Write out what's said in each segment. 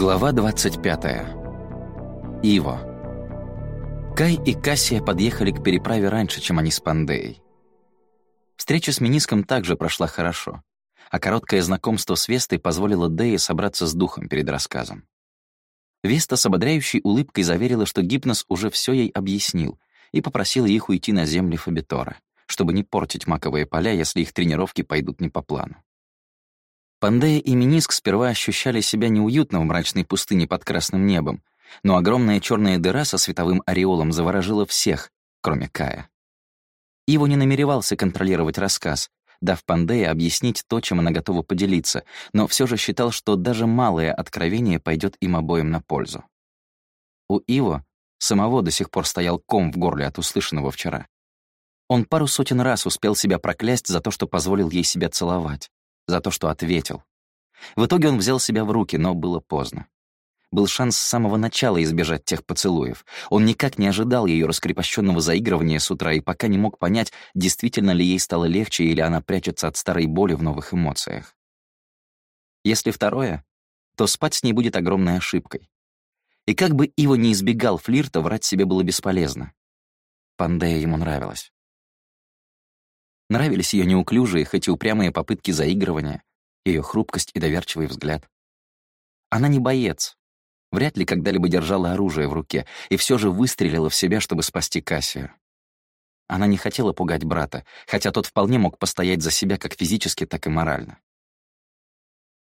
Глава 25. Иво. Кай и Кассия подъехали к переправе раньше, чем они с Пандеей. Встреча с Миниском также прошла хорошо, а короткое знакомство с Вестой позволило Дее собраться с духом перед рассказом. Веста с ободряющей улыбкой заверила, что Гипнос уже все ей объяснил, и попросила их уйти на земли Фабитора, чтобы не портить маковые поля, если их тренировки пойдут не по плану. Пандея и Миниск сперва ощущали себя неуютно в мрачной пустыне под красным небом, но огромная черная дыра со световым ореолом заворожила всех, кроме Кая. Иво не намеревался контролировать рассказ, дав Пандее объяснить то, чем она готова поделиться, но все же считал, что даже малое откровение пойдет им обоим на пользу. У Иво самого до сих пор стоял ком в горле от услышанного вчера. Он пару сотен раз успел себя проклясть за то, что позволил ей себя целовать за то, что ответил. В итоге он взял себя в руки, но было поздно. Был шанс с самого начала избежать тех поцелуев. Он никак не ожидал ее раскрепощенного заигрывания с утра и пока не мог понять, действительно ли ей стало легче или она прячется от старой боли в новых эмоциях. Если второе, то спать с ней будет огромной ошибкой. И как бы Ива не избегал флирта, врать себе было бесполезно. Пандея ему нравилась. Нравились ее неуклюжие, хоть и упрямые попытки заигрывания, ее хрупкость и доверчивый взгляд. Она не боец. Вряд ли когда-либо держала оружие в руке и все же выстрелила в себя, чтобы спасти Кассию. Она не хотела пугать брата, хотя тот вполне мог постоять за себя как физически, так и морально.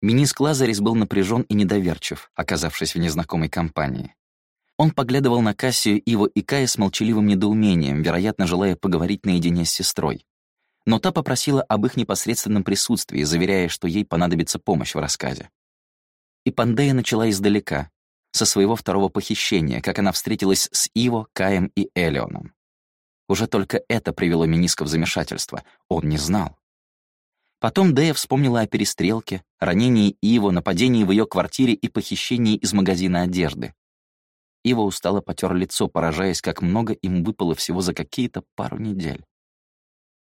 Миниск Лазарис был напряжен и недоверчив, оказавшись в незнакомой компании. Он поглядывал на Кассию, Иву и Кая с молчаливым недоумением, вероятно, желая поговорить наедине с сестрой но та попросила об их непосредственном присутствии, заверяя, что ей понадобится помощь в рассказе. И Пандея начала издалека, со своего второго похищения, как она встретилась с Иво, Каем и Элеоном. Уже только это привело Миниска в замешательство. Он не знал. Потом Дея вспомнила о перестрелке, ранении Иво, нападении в ее квартире и похищении из магазина одежды. Ива устало потер лицо, поражаясь, как много им выпало всего за какие-то пару недель.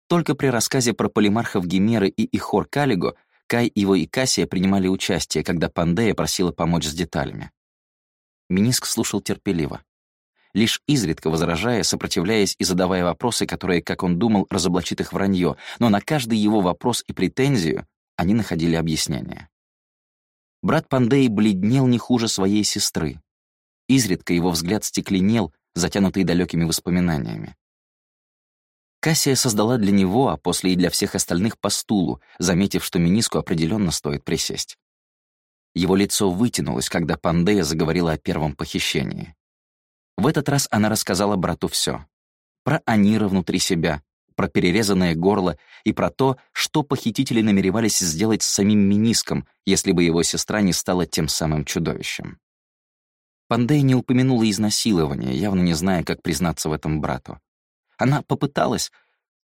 Только при рассказе про полимархов Гемеры и Ихор Калиго Кай, Иво и Кассия принимали участие, когда Пандея просила помочь с деталями. Миниск слушал терпеливо. Лишь изредка возражая, сопротивляясь и задавая вопросы, которые, как он думал, разоблачит их вранье, но на каждый его вопрос и претензию они находили объяснение. Брат Пандеи бледнел не хуже своей сестры. Изредка его взгляд стекленел, затянутый далекими воспоминаниями. Кассия создала для него, а после и для всех остальных по стулу, заметив, что Миниску определенно стоит присесть. Его лицо вытянулось, когда Пандея заговорила о первом похищении. В этот раз она рассказала брату все: Про Анира внутри себя, про перерезанное горло и про то, что похитители намеревались сделать с самим Миниском, если бы его сестра не стала тем самым чудовищем. Пандея не упомянула изнасилование, явно не зная, как признаться в этом брату. Она попыталась,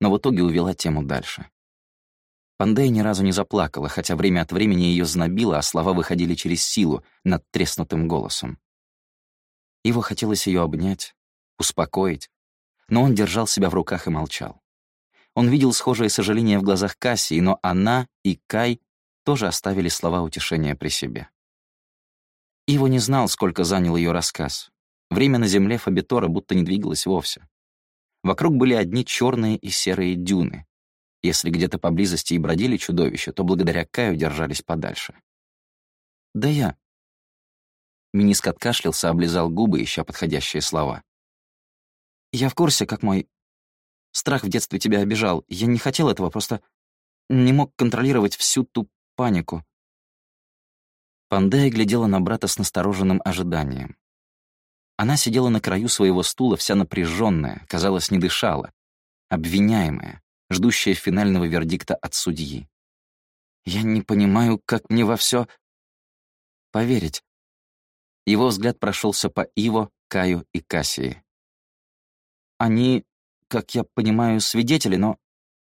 но в итоге увела тему дальше. Пандея ни разу не заплакала, хотя время от времени ее знобило, а слова выходили через силу, над треснутым голосом. Его хотелось ее обнять, успокоить, но он держал себя в руках и молчал. Он видел схожее сожаление в глазах Кассии, но она и Кай тоже оставили слова утешения при себе. Иво не знал, сколько занял ее рассказ. Время на земле Фабитора будто не двигалось вовсе. Вокруг были одни черные и серые дюны. Если где-то поблизости и бродили чудовища, то благодаря Каю держались подальше. «Да я...» Миниск откашлялся, облизал губы, ища подходящие слова. «Я в курсе, как мой... Страх в детстве тебя обижал. Я не хотел этого, просто не мог контролировать всю ту панику». Пандея глядела на брата с настороженным ожиданием. Она сидела на краю своего стула, вся напряженная, казалось, не дышала, обвиняемая, ждущая финального вердикта от судьи. «Я не понимаю, как мне во все поверить». Его взгляд прошелся по Иво, Каю и Кассии. «Они, как я понимаю, свидетели, но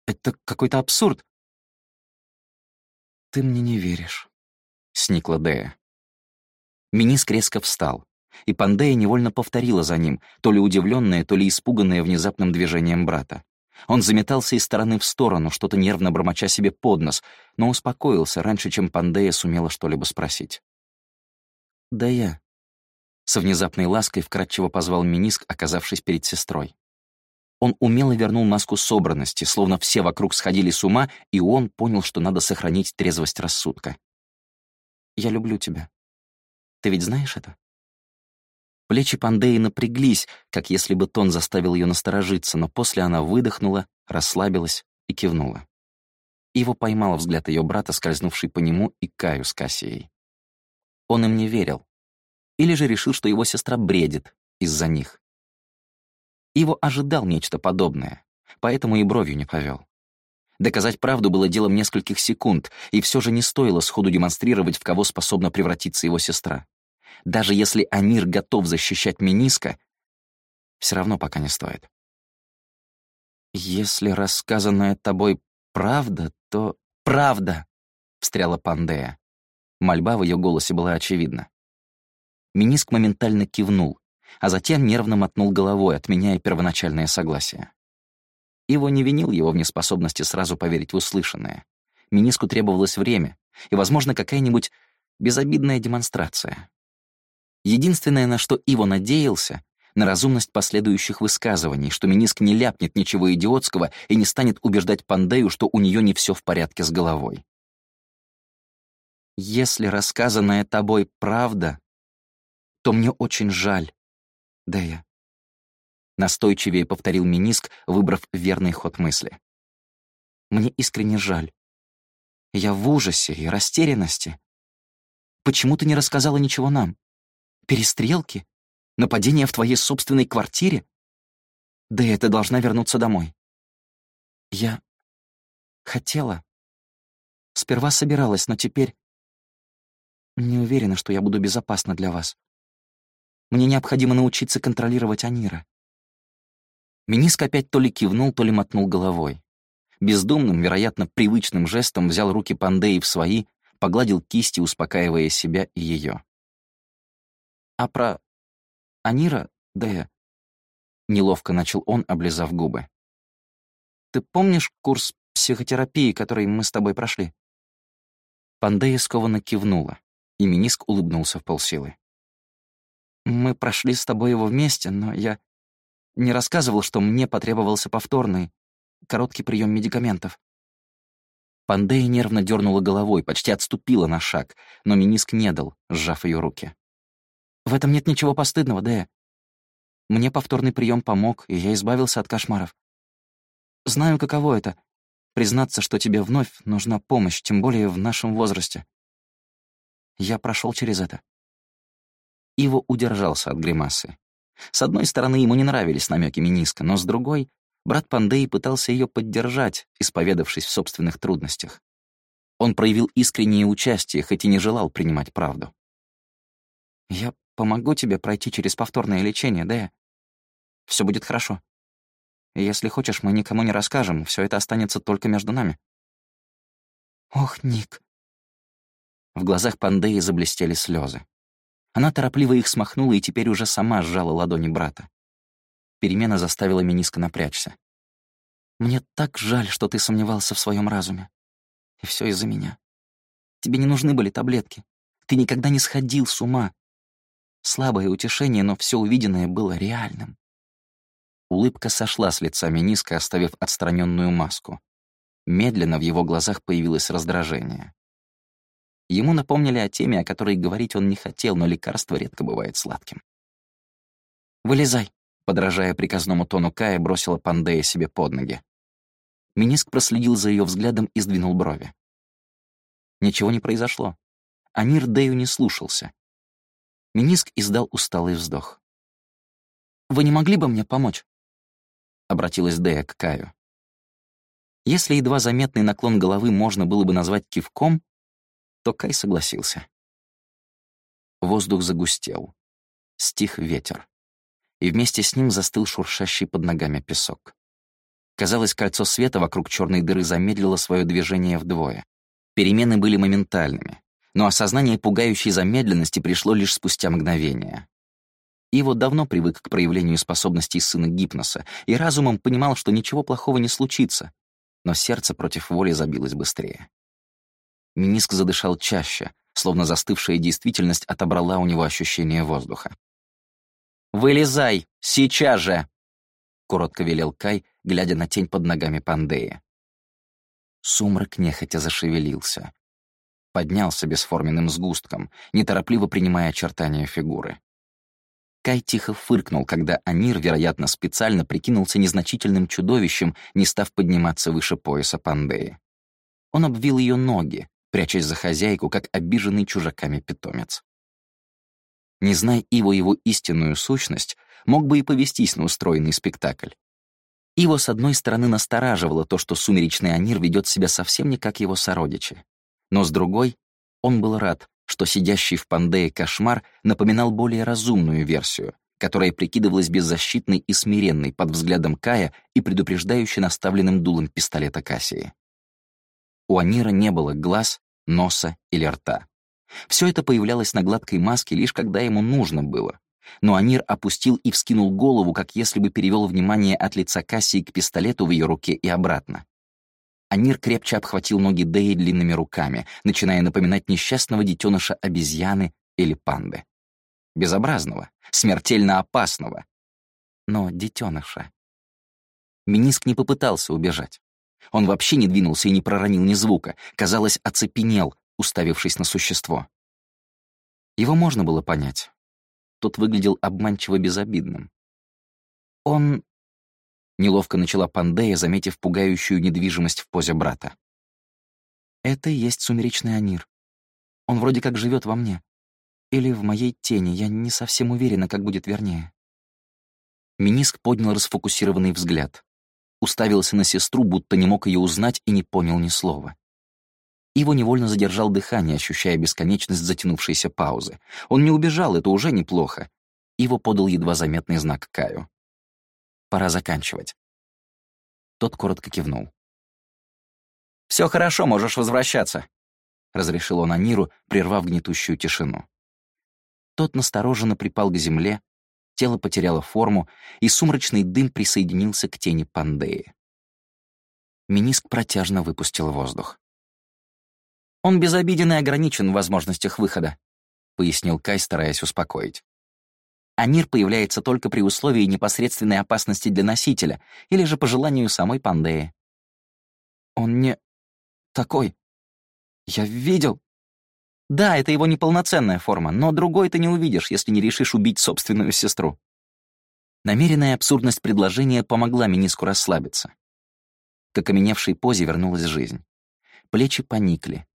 это какой-то абсурд». «Ты мне не веришь», — сникла Дея. Миниск резко встал и Пандея невольно повторила за ним, то ли удивленная, то ли испуганная внезапным движением брата. Он заметался из стороны в сторону, что-то нервно бормоча себе под нос, но успокоился раньше, чем Пандея сумела что-либо спросить. Да я. Со внезапной лаской вкратчиво позвал Миниск, оказавшись перед сестрой. Он умело вернул маску собранности, словно все вокруг сходили с ума, и он понял, что надо сохранить трезвость рассудка. «Я люблю тебя. Ты ведь знаешь это?» Плечи Пандеи напряглись, как если бы тон заставил ее насторожиться, но после она выдохнула, расслабилась и кивнула. Его поймал взгляд ее брата, скользнувший по нему, и Каю с Кассией. Он им не верил. Или же решил, что его сестра бредит из-за них. Его ожидал нечто подобное, поэтому и бровью не повел. Доказать правду было делом нескольких секунд, и все же не стоило сходу демонстрировать, в кого способна превратиться его сестра. Даже если Анир готов защищать Миниска, все равно пока не стоит. «Если рассказанное тобой правда, то...» «Правда!» — встряла Пандея. Мольба в ее голосе была очевидна. Миниск моментально кивнул, а затем нервно мотнул головой, отменяя первоначальное согласие. Его не винил его в неспособности сразу поверить в услышанное. Миниску требовалось время и, возможно, какая-нибудь безобидная демонстрация. Единственное, на что Иво надеялся, на разумность последующих высказываний, что Миниск не ляпнет ничего идиотского и не станет убеждать Пандею, что у нее не все в порядке с головой. «Если рассказанное тобой правда, то мне очень жаль, Дэя. Настойчивее повторил Миниск, выбрав верный ход мысли. Мне искренне жаль. Я в ужасе и растерянности. Почему ты не рассказала ничего нам? Перестрелки? Нападение в твоей собственной квартире? Да ты должна вернуться домой. Я хотела. Сперва собиралась, но теперь не уверена, что я буду безопасна для вас. Мне необходимо научиться контролировать Анира. Миниск опять то ли кивнул, то ли мотнул головой. Бездумным, вероятно, привычным жестом взял руки Пандеи в свои, погладил кисти, успокаивая себя и ее. «А про Анира, Дея?» Неловко начал он, облизав губы. «Ты помнишь курс психотерапии, который мы с тобой прошли?» Пандея скованно кивнула, и Миниск улыбнулся в полсилы. «Мы прошли с тобой его вместе, но я не рассказывал, что мне потребовался повторный, короткий прием медикаментов. Пандея нервно дернула головой, почти отступила на шаг, но Миниск не дал, сжав ее руки. «В этом нет ничего постыдного, Дэя. Мне повторный прием помог, и я избавился от кошмаров. Знаю, каково это — признаться, что тебе вновь нужна помощь, тем более в нашем возрасте. Я прошел через это». Иво удержался от гримасы. С одной стороны, ему не нравились намеки Миниска, но с другой, брат Пандей пытался ее поддержать, исповедавшись в собственных трудностях. Он проявил искреннее участие, хоть и не желал принимать правду. «Я помогу тебе пройти через повторное лечение, да? Все будет хорошо. Если хочешь, мы никому не расскажем, все это останется только между нами». «Ох, Ник!» В глазах Пандеи заблестели слезы. Она торопливо их смахнула и теперь уже сама сжала ладони брата. Перемена заставила Миниска напрячься. «Мне так жаль, что ты сомневался в своем разуме. И все из-за меня. Тебе не нужны были таблетки. Ты никогда не сходил с ума. Слабое утешение, но все увиденное было реальным». Улыбка сошла с лица Миниска, оставив отстраненную маску. Медленно в его глазах появилось раздражение. Ему напомнили о теме, о которой говорить он не хотел, но лекарство редко бывает сладким. «Вылезай», — подражая приказному тону Кая, бросила Пандея себе под ноги. Миниск проследил за ее взглядом и сдвинул брови. Ничего не произошло. Анир Дею не слушался. Миниск издал усталый вздох. «Вы не могли бы мне помочь?» — обратилась Дея к Каю. Если едва заметный наклон головы можно было бы назвать кивком, то Кай согласился. Воздух загустел. Стих ветер. И вместе с ним застыл шуршащий под ногами песок. Казалось, кольцо света вокруг черной дыры замедлило свое движение вдвое. Перемены были моментальными, но осознание пугающей замедленности пришло лишь спустя мгновение. Иво давно привык к проявлению способностей сына Гипноса и разумом понимал, что ничего плохого не случится, но сердце против воли забилось быстрее. Миниск задышал чаще, словно застывшая действительность отобрала у него ощущение воздуха. «Вылезай! Сейчас же!» — коротко велел Кай, глядя на тень под ногами Пандеи. Сумрак нехотя зашевелился. Поднялся бесформенным сгустком, неторопливо принимая очертания фигуры. Кай тихо фыркнул, когда Анир, вероятно, специально прикинулся незначительным чудовищем, не став подниматься выше пояса Пандеи. Он обвил ее ноги, прячась за хозяйку, как обиженный чужаками питомец. Не зная Иво его истинную сущность, мог бы и повестись на устроенный спектакль. Иво, с одной стороны, настораживало то, что сумеречный Анир ведет себя совсем не как его сородичи. Но с другой, он был рад, что сидящий в Пандее кошмар напоминал более разумную версию, которая прикидывалась беззащитной и смиренной под взглядом Кая и предупреждающе наставленным дулом пистолета Кассии. У Анира не было глаз, носа или рта. Все это появлялось на гладкой маске лишь когда ему нужно было. Но Анир опустил и вскинул голову, как если бы перевел внимание от лица Кассии к пистолету в ее руке и обратно. Анир крепче обхватил ноги Дэи длинными руками, начиная напоминать несчастного детеныша обезьяны или панды. Безобразного, смертельно опасного. Но детеныша. Миниск не попытался убежать. Он вообще не двинулся и не проронил ни звука, казалось, оцепенел, уставившись на существо. Его можно было понять. Тот выглядел обманчиво безобидным. Он... Неловко начала Пандея, заметив пугающую недвижимость в позе брата. Это и есть сумеречный Анир. Он вроде как живет во мне. Или в моей тени, я не совсем уверена, как будет вернее. Миниск поднял расфокусированный взгляд. Уставился на сестру, будто не мог ее узнать и не понял ни слова. Его невольно задержал дыхание, ощущая бесконечность затянувшейся паузы. Он не убежал, это уже неплохо. Его подал едва заметный знак Каю. «Пора заканчивать». Тот коротко кивнул. «Все хорошо, можешь возвращаться», — разрешил он Аниру, прервав гнетущую тишину. Тот настороженно припал к земле, тело потеряло форму, и сумрачный дым присоединился к тени Пандеи. Миниск протяжно выпустил воздух. Он безобиден и ограничен в возможностях выхода», — пояснил Кай, стараясь успокоить. Анир появляется только при условии непосредственной опасности для носителя или же по желанию самой Пандеи. «Он не такой. Я видел». «Да, это его неполноценная форма, но другой ты не увидишь, если не решишь убить собственную сестру». Намеренная абсурдность предложения помогла Миниску расслабиться. К окаменевшей позе вернулась жизнь. Плечи поникли,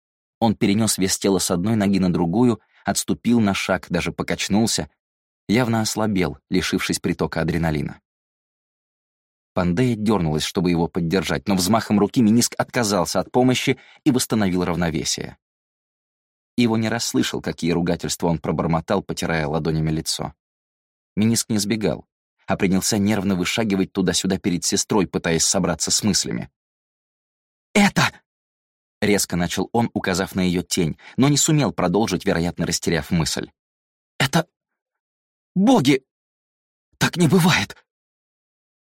он перенес вес тела с одной ноги на другую, отступил на шаг, даже покачнулся, явно ослабел, лишившись притока адреналина. Пандея дернулась, чтобы его поддержать, но взмахом руки Миниск отказался от помощи и восстановил равновесие. Его не расслышал, какие ругательства он пробормотал, потирая ладонями лицо. Миниск не сбегал, а принялся нервно вышагивать туда-сюда перед сестрой, пытаясь собраться с мыслями. «Это!» Резко начал он, указав на ее тень, но не сумел продолжить, вероятно, растеряв мысль. «Это... боги! Так не бывает!»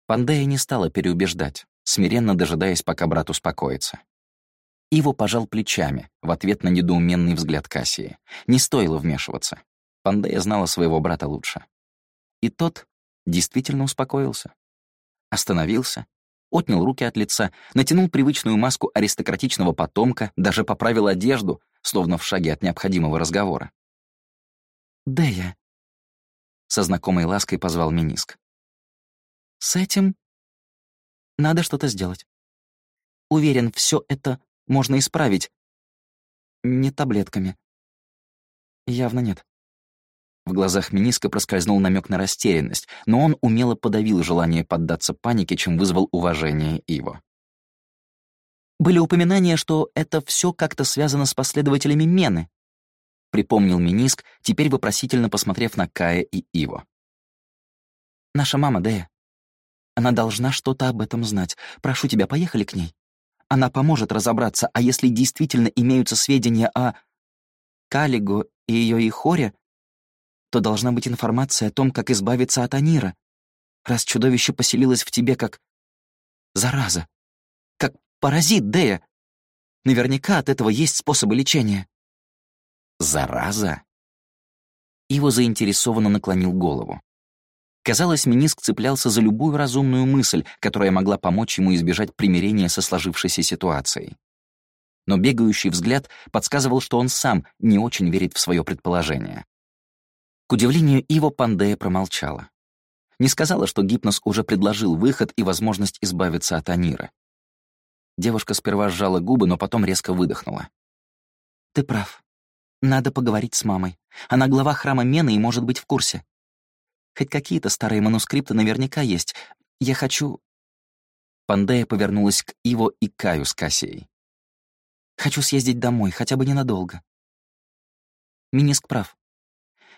Пандея не стала переубеждать, смиренно дожидаясь, пока брат успокоится. Иво пожал плечами в ответ на недоуменный взгляд Кассии. Не стоило вмешиваться. Пандея знала своего брата лучше. И тот действительно успокоился. Остановился, отнял руки от лица, натянул привычную маску аристократичного потомка, даже поправил одежду, словно в шаге от необходимого разговора. «Дэя», — со знакомой лаской позвал Миниск. «С этим надо что-то сделать. Уверен, все это можно исправить. Не таблетками. Явно нет. В глазах Миниска проскользнул намек на растерянность, но он умело подавил желание поддаться панике, чем вызвал уважение его. «Были упоминания, что это все как-то связано с последователями Мены», припомнил Миниск, теперь вопросительно посмотрев на Кая и Иво. «Наша мама, Дея. Она должна что-то об этом знать. Прошу тебя, поехали к ней. Она поможет разобраться, а если действительно имеются сведения о Калигу и ее Ихоре, то должна быть информация о том, как избавиться от Анира, раз чудовище поселилось в тебе как... зараза. Как паразит, Дея. Наверняка от этого есть способы лечения. Зараза? Иво заинтересованно наклонил голову. Казалось, Миниск цеплялся за любую разумную мысль, которая могла помочь ему избежать примирения со сложившейся ситуацией. Но бегающий взгляд подсказывал, что он сам не очень верит в свое предположение. К удивлению Иво Пандея промолчала. Не сказала, что гипноз уже предложил выход и возможность избавиться от Анира. Девушка сперва сжала губы, но потом резко выдохнула. «Ты прав. Надо поговорить с мамой. Она глава храма Мены и может быть в курсе. Хоть какие-то старые манускрипты наверняка есть. Я хочу...» Пандея повернулась к Иво и Каю с Кассией. «Хочу съездить домой, хотя бы ненадолго». Миниск прав.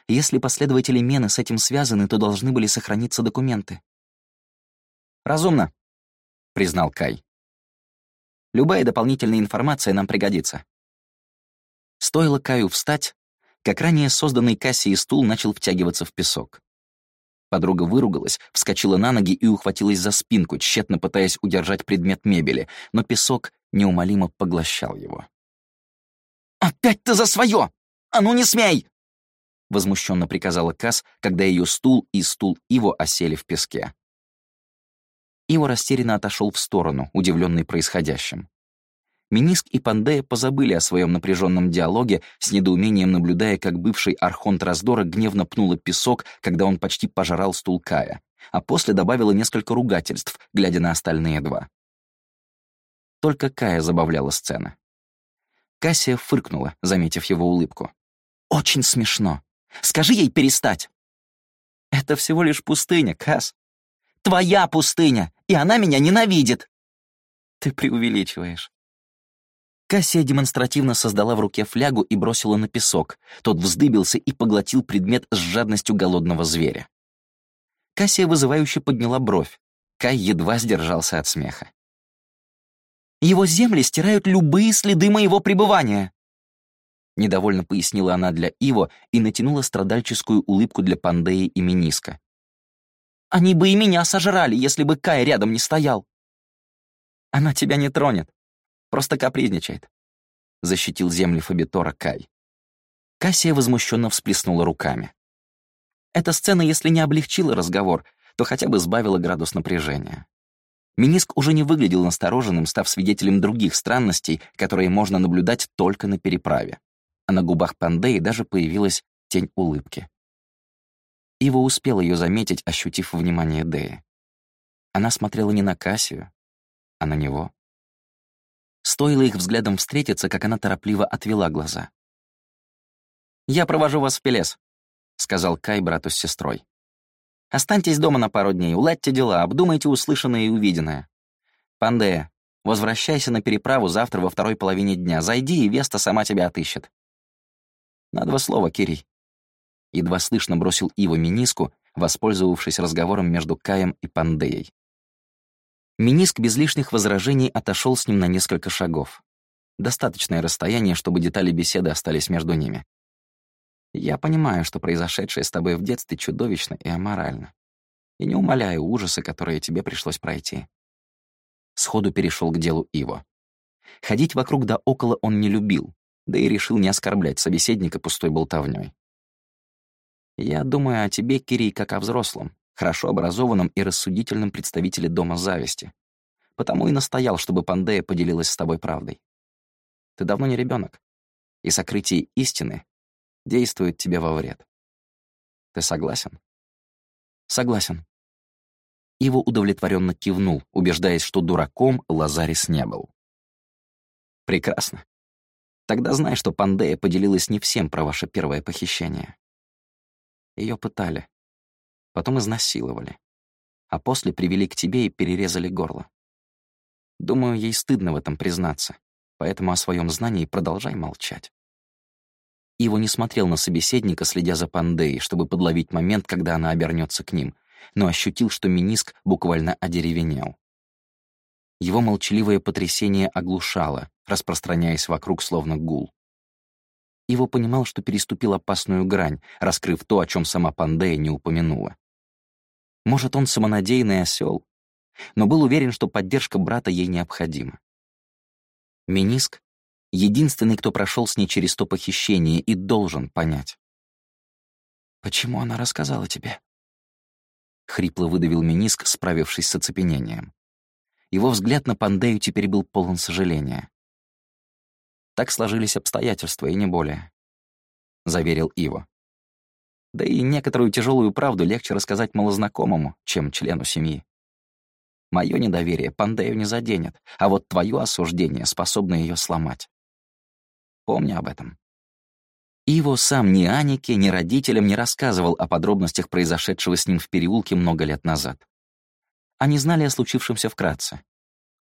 Если последователи Мены с этим связаны, то должны были сохраниться документы. «Разумно», — признал Кай. «Любая дополнительная информация нам пригодится». Стоило Каю встать, как ранее созданный Кассией стул начал втягиваться в песок. Подруга выругалась, вскочила на ноги и ухватилась за спинку, тщетно пытаясь удержать предмет мебели, но песок неумолимо поглощал его. «Опять ты за свое! А ну не смей!» Возмущенно приказала Кас, когда ее стул и стул Иво осели в песке. Иво растерянно отошел в сторону, удивленный происходящим. Миниск и Пандея позабыли о своем напряженном диалоге, с недоумением наблюдая, как бывший архонт раздора гневно пнула песок, когда он почти пожрал стул Кая, а после добавила несколько ругательств, глядя на остальные два. Только Кая забавляла сцена. Кассия фыркнула, заметив его улыбку. «Очень смешно. Скажи ей перестать!» «Это всего лишь пустыня, Касс. Твоя пустыня, и она меня ненавидит!» «Ты преувеличиваешь. Кассия демонстративно создала в руке флягу и бросила на песок. Тот вздыбился и поглотил предмет с жадностью голодного зверя. Кассия вызывающе подняла бровь. Кай едва сдержался от смеха. «Его земли стирают любые следы моего пребывания!» Недовольно пояснила она для Иво и натянула страдальческую улыбку для Пандеи и Миниска. «Они бы и меня сожрали, если бы Кай рядом не стоял!» «Она тебя не тронет», Просто капризничает. Защитил земли Фабитора Кай. Кассия возмущенно всплеснула руками. Эта сцена, если не облегчила разговор, то хотя бы сбавила градус напряжения. Миниск уже не выглядел настороженным, став свидетелем других странностей, которые можно наблюдать только на переправе. А на губах Пандеи даже появилась тень улыбки. Ива успел ее заметить, ощутив внимание Деи. Она смотрела не на Кассию, а на него. Стоило их взглядом встретиться, как она торопливо отвела глаза. «Я провожу вас в Пелес», — сказал Кай брату с сестрой. «Останьтесь дома на пару дней, уладьте дела, обдумайте услышанное и увиденное. Пандея, возвращайся на переправу завтра во второй половине дня. Зайди, и Веста сама тебя отыщет». «На два слова, Кирий». Едва слышно бросил Ива Миниску, воспользовавшись разговором между Каем и Пандеей. Миниск без лишних возражений отошел с ним на несколько шагов. Достаточное расстояние, чтобы детали беседы остались между ними. Я понимаю, что произошедшее с тобой в детстве чудовищно и аморально. И не умоляю ужасы, которые тебе пришлось пройти. Сходу перешел к делу Иво. Ходить вокруг да около он не любил, да и решил не оскорблять собеседника пустой болтовней. Я думаю о тебе, Кирий, как о взрослом, хорошо образованном и рассудительном представителе Дома Зависти. Потому и настоял, чтобы Пандея поделилась с тобой правдой. Ты давно не ребенок, и сокрытие истины действует тебе во вред. Ты согласен? Согласен. Иво удовлетворенно кивнул, убеждаясь, что дураком Лазарис не был. Прекрасно. Тогда знай, что Пандея поделилась не всем про ваше первое похищение. Ее пытали, потом изнасиловали, а после привели к тебе и перерезали горло. Думаю, ей стыдно в этом признаться, поэтому о своем знании продолжай молчать. Иво не смотрел на собеседника, следя за Пандеей, чтобы подловить момент, когда она обернется к ним, но ощутил, что Миниск буквально одеревенел. Его молчаливое потрясение оглушало, распространяясь вокруг словно гул. Иво понимал, что переступил опасную грань, раскрыв то, о чем сама Пандея не упомянула. Может, он самонадеянный осел, но был уверен, что поддержка брата ей необходима. Миниск Единственный, кто прошел с ней через то похищение и должен понять. «Почему она рассказала тебе?» Хрипло выдавил Миниск, справившись с оцепенением. Его взгляд на Пандею теперь был полон сожаления. «Так сложились обстоятельства, и не более», — заверил Иво. «Да и некоторую тяжелую правду легче рассказать малознакомому, чем члену семьи. Мое недоверие Пандею не заденет, а вот твое осуждение способно ее сломать. Помни об этом». Иво сам ни Анике, ни родителям не рассказывал о подробностях произошедшего с ним в переулке много лет назад. Они знали о случившемся вкратце.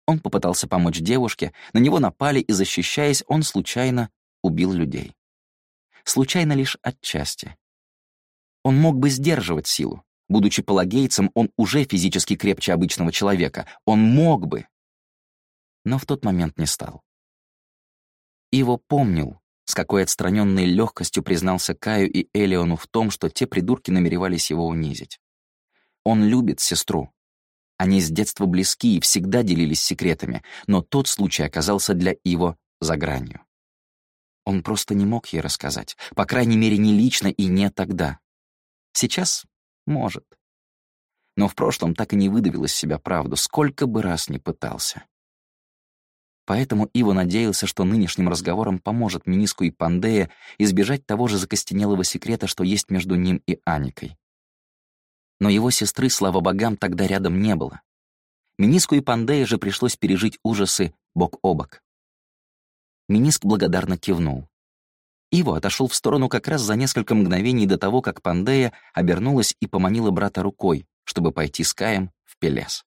Он попытался помочь девушке, на него напали, и, защищаясь, он случайно убил людей. Случайно лишь отчасти. Он мог бы сдерживать силу. Будучи палагейцем, он уже физически крепче обычного человека. Он мог бы. Но в тот момент не стал. Иво помнил, с какой отстраненной легкостью признался Каю и Элеону в том, что те придурки намеревались его унизить. Он любит сестру. Они с детства близки и всегда делились секретами, но тот случай оказался для Иво за гранью. Он просто не мог ей рассказать, по крайней мере, не лично и не тогда. Сейчас — может. Но в прошлом так и не выдавил из себя правду, сколько бы раз ни пытался. Поэтому Иво надеялся, что нынешним разговором поможет Миниску и Пандея избежать того же закостенелого секрета, что есть между ним и Аникой. Но его сестры, слава богам, тогда рядом не было. Миниску и Пандея же пришлось пережить ужасы бок о бок. Миниск благодарно кивнул. Иво отошел в сторону как раз за несколько мгновений до того, как Пандея обернулась и поманила брата рукой, чтобы пойти с Каем в Пелес.